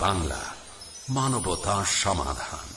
বাংলা মানবতা সমাধান।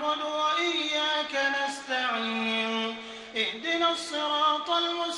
نعبد وإياك نستعين اهدنا الصراط المستقيم.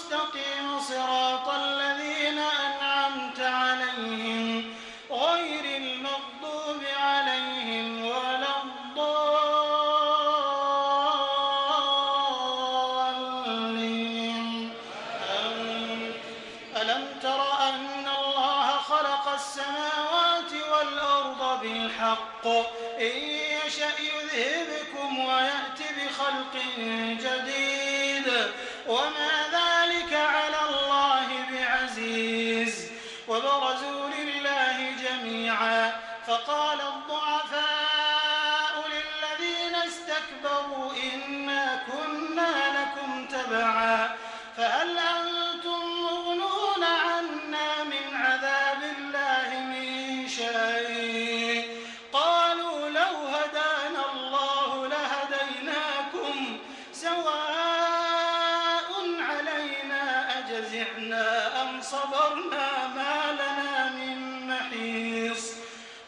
شيء. قالوا لو هدانا الله لهديناكم سواء علينا أجزعنا أم صبرنا ما لنا من محيص.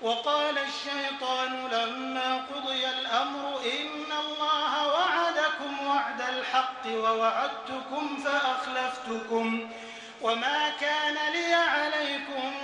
وقال الشيطان لما قضي الأمر إن الله وعدكم وعد الحق ووعدتكم فأخلفتكم. وما كان لي عليكم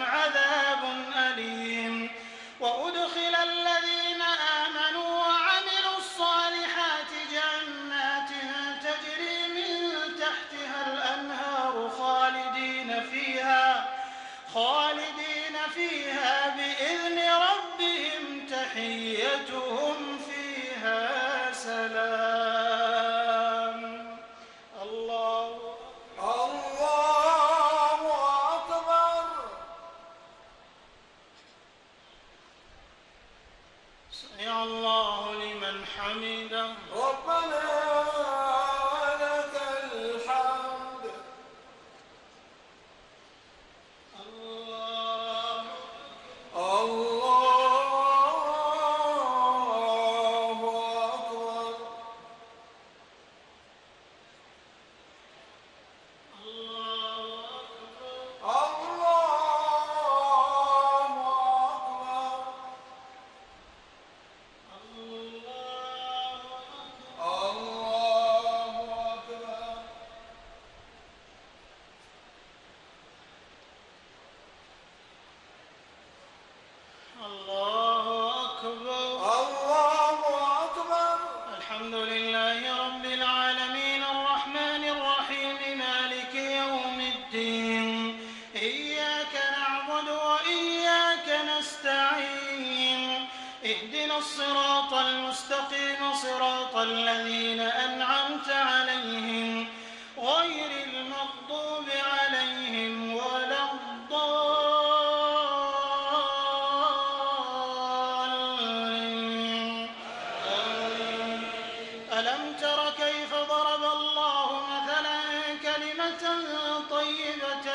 طيبة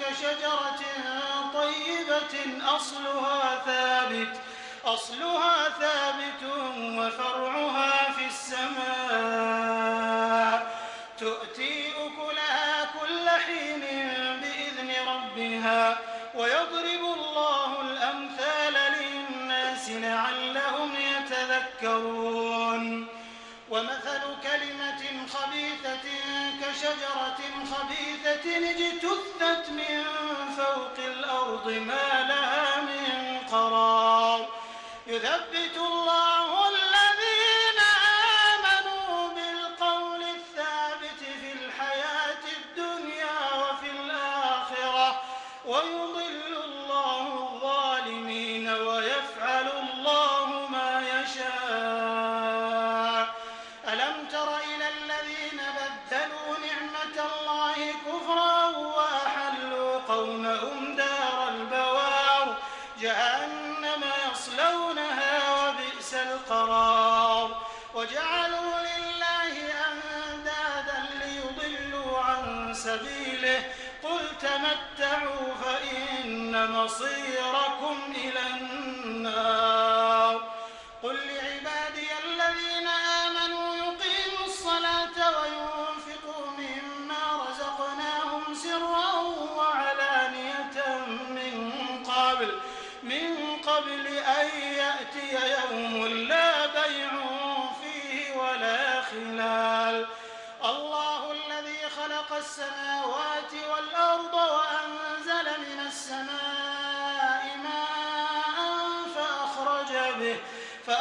كشجرة طيبة أصلها ثابت أصلها ثابت وفرعها في السماء. تؤتي أكلها كل حين بإذن ربها ويضرب الله الأمثال للناس لعلهم يتذكرون. ومثل كلمة خبيثة كشجرة جئت اجتثت من فوق الأرض ما لها يصلونهم دار البوار جهنم يصلونها وبئس القرار. وجعلوا لله أندادا ليضلوا عن سبيله. قل تمتعوا فإن مصيركم إلى النار.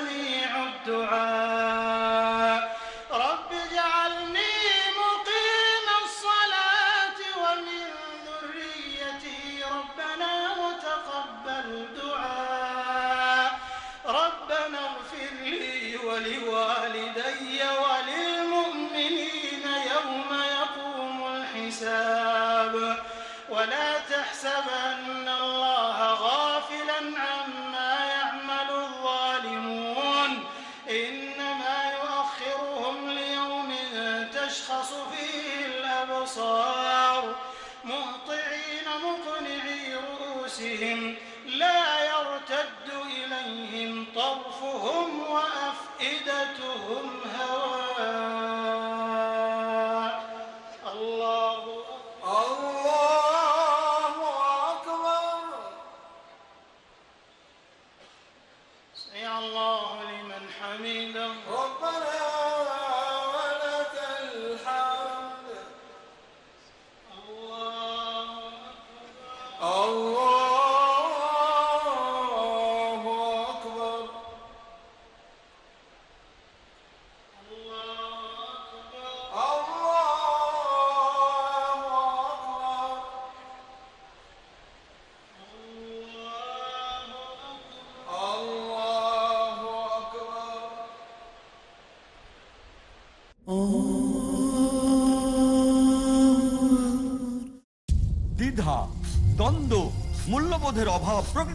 سميع الدعاء.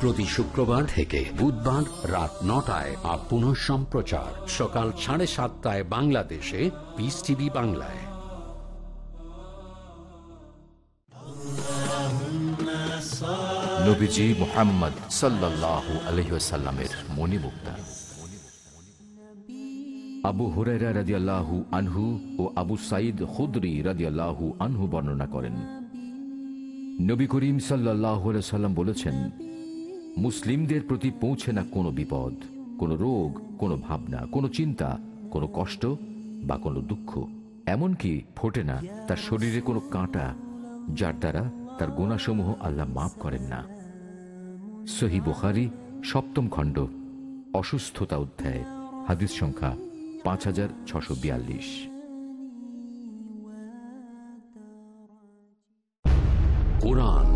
প্রতি শুক্রবার থেকে বুধবার রাত নটায় আর পুনঃ সম্প্রচার। সকাল সাড়ে সাতটায় বাংলাদেশে পিস টিভি বাংলায়। মোহাম্মদ আবু আনহু ও আবু সাইদ আনহু বর্ণনা করেন। নবী সাল্লাম বলেছেন মুসলিমদের প্রতি পৌঁছে না কোনো বিপদ, কোনো রোগ, কোনো ভাবনা, কোনো চিন্তা, কোনো কষ্ট বা কোনো দুঃখ। এমনকি ফোটে না তার শরীরে কোনো কাঁটা, যার দ্বারা তার গুণাসমূহ আল্লাহ মাফ করেন না। সহি বুখারি, সপ্তম খণ্ড, অসুস্থতা অধ্যায়, হাদিস সংখ্যা পাঁচ হাজার ছশো বিয়াল্লিশ। কোরআন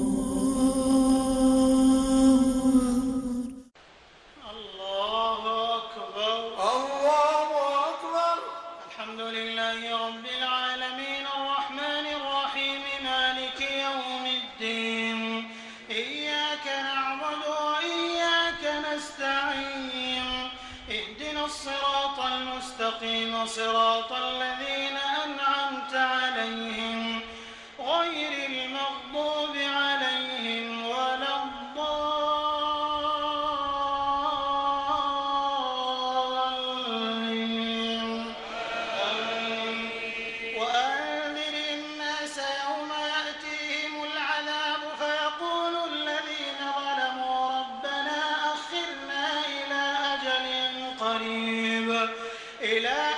قريب إلى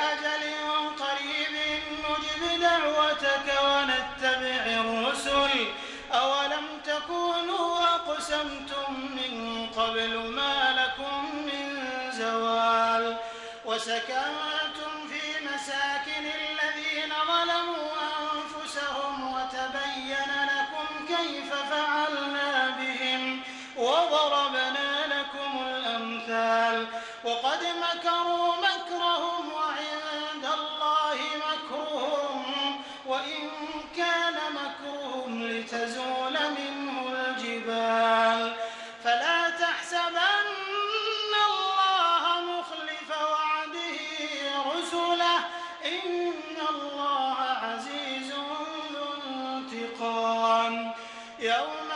يوم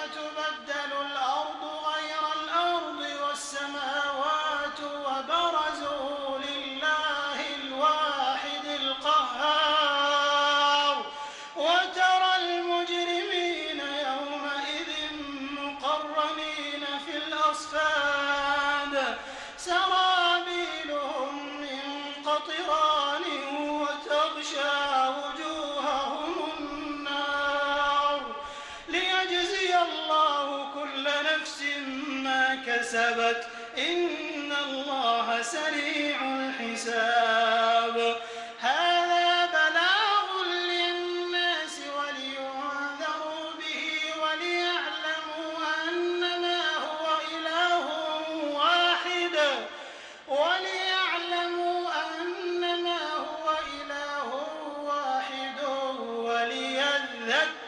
سريع الحساب. هذا بلاغ للناس ولينذروا به وليعلموا أنما هو إله واحد. وليعلموا أنما هو إله واحد. وليذكروا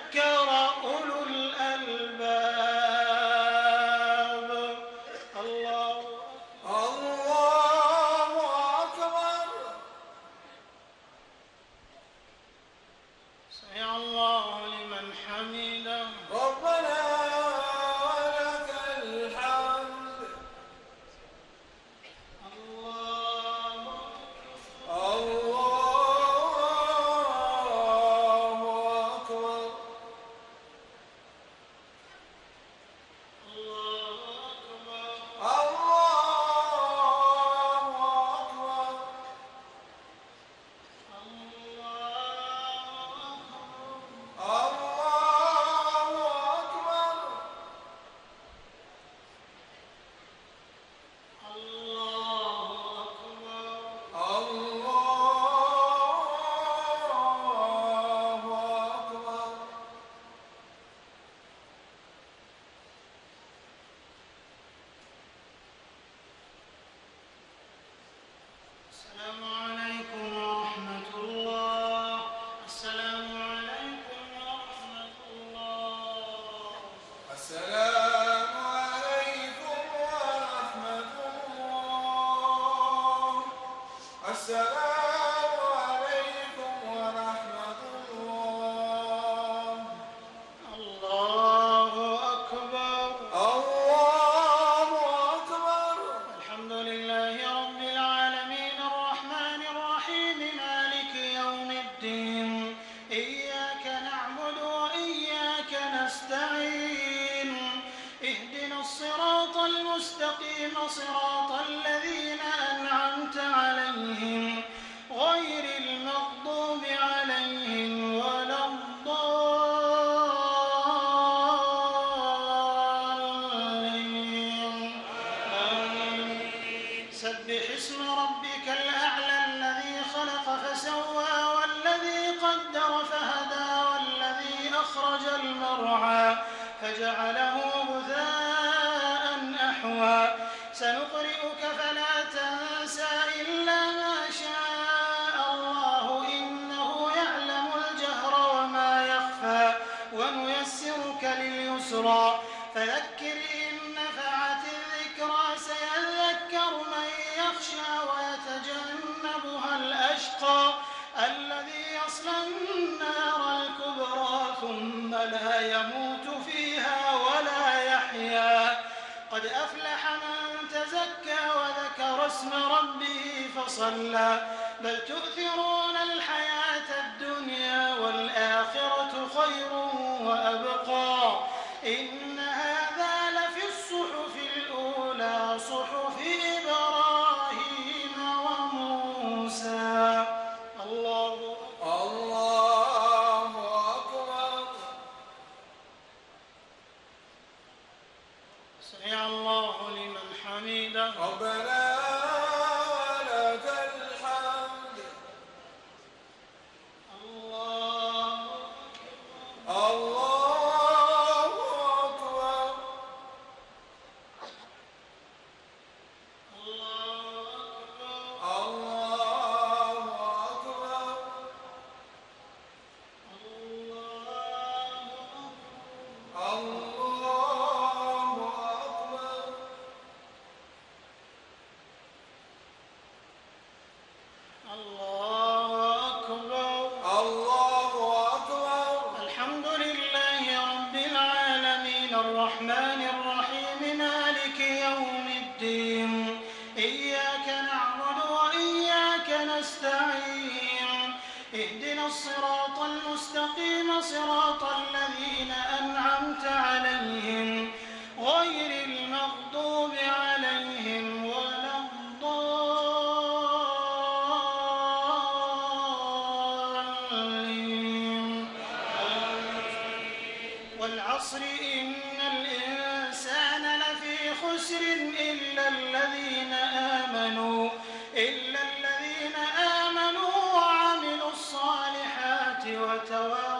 المصراط صلى بل تؤثرون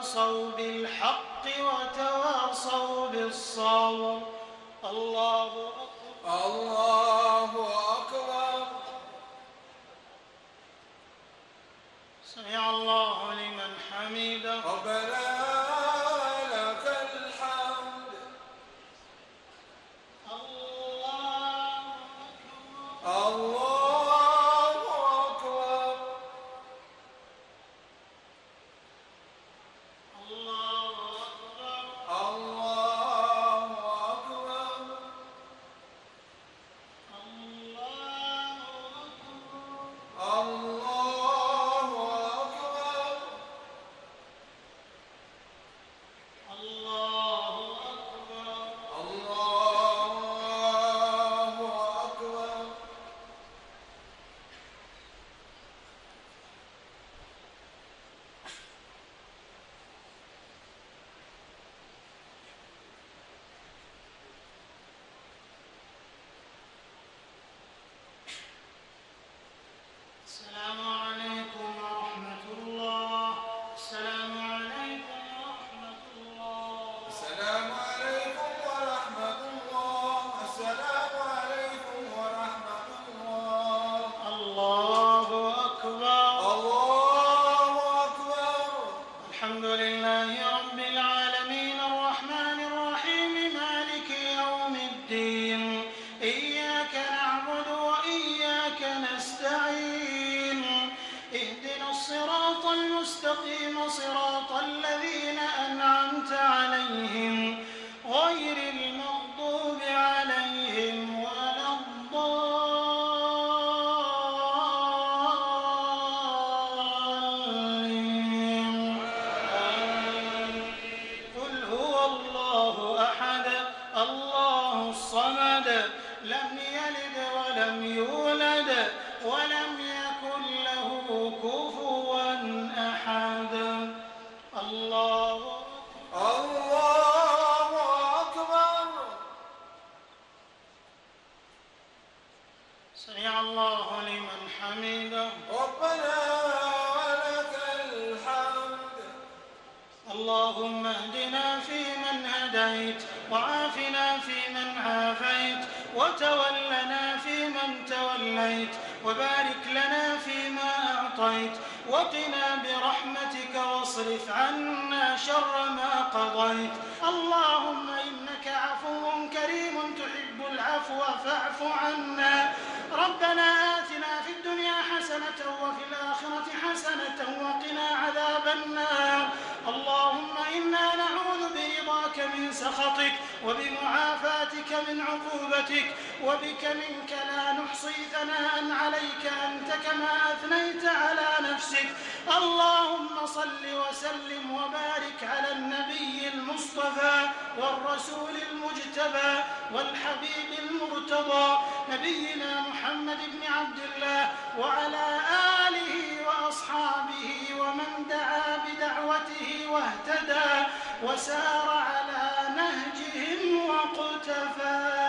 وتواصوا بالحق وتواصوا بالصبر. الله أكبر الله أكبر. سمع الله عنا شر ما قضيت. اللهم إنك عفو كريم تحب العفو فاعف عنا. ربنا آتنا في الدنيا حسنة وفي الآخرة حسنة وقنا عذاب النار. اللهم إنا نعوذ من سخطك وبمعافاتك من عقوبتك وبك منك لا نحصي ثناء عليك أنت كما أثنيت على نفسك. اللهم صل وسلم وبارك على النبي المصطفى والرسول المجتبى والحبيب المرتضى نبينا محمد بن عبد الله وعلى آله وأصحابه ومن دعا بدعوته واهتدى وسار على نهجهم واقتفى.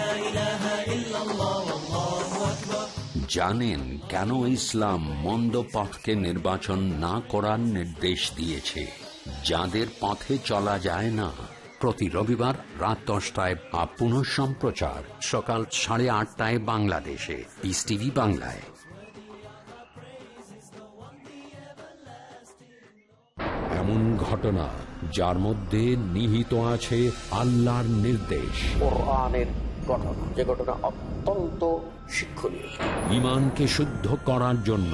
জানেন কেন ইসলাম মন্দ পথকে নির্বাচন না করার নির্দেশ দিয়েছে। যাদের পথে চলা যায় না। প্রতি রবিবার রাত দশটায় বা পুনঃ সম্প্রচার। সকাল সাড়ে আটটায় বাংলাদেশে। পিস টিভি বাংলায়। এমন ঘটনা যার মধ্যে নিহিত আছে আল্লাহর নির্দেশ। যে ঘটনা অত্যন্ত শিক্ষণীয়। ইমানকে শুদ্ধ করার জন্য